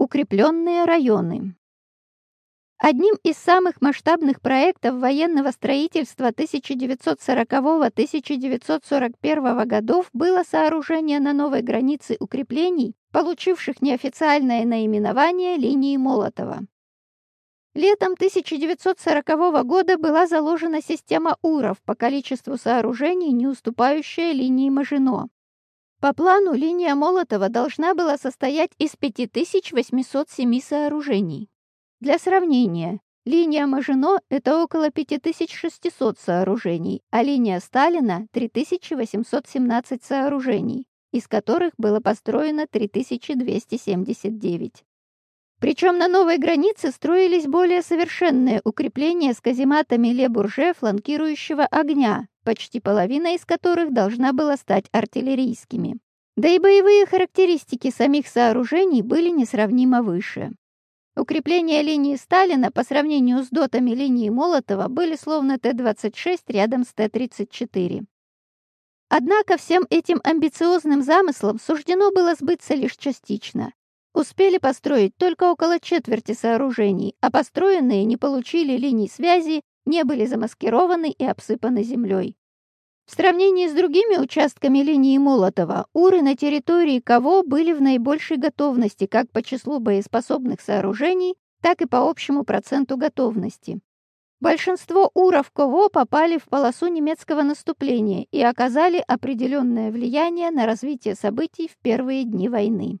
Укрепленные районы. Одним из самых масштабных проектов военного строительства 1940-1941 годов было сооружение на новой границе укреплений, получивших неофициальное наименование линии Молотова. Летом 1940 года была заложена система УРов по количеству сооружений, не уступающая линии Мажино. По плану линия Молотова должна была состоять из 5807 сооружений. Для сравнения, линия Мажино – это около 5600 сооружений, а линия Сталина – 3817 сооружений, из которых было построено 3279. Причем на новой границе строились более совершенные укрепления с казематами Ле-Бурже фланкирующего огня, почти половина из которых должна была стать артиллерийскими. Да и боевые характеристики самих сооружений были несравнимо выше. Укрепления линии Сталина по сравнению с дотами линии Молотова были словно Т-26 рядом с Т-34. Однако всем этим амбициозным замыслам суждено было сбыться лишь частично. Успели построить только около четверти сооружений, а построенные не получили линий связи, не были замаскированы и обсыпаны землей. В сравнении с другими участками линии Молотова, Уры на территории КАВО были в наибольшей готовности как по числу боеспособных сооружений, так и по общему проценту готовности. Большинство Уров КОВО попали в полосу немецкого наступления и оказали определенное влияние на развитие событий в первые дни войны.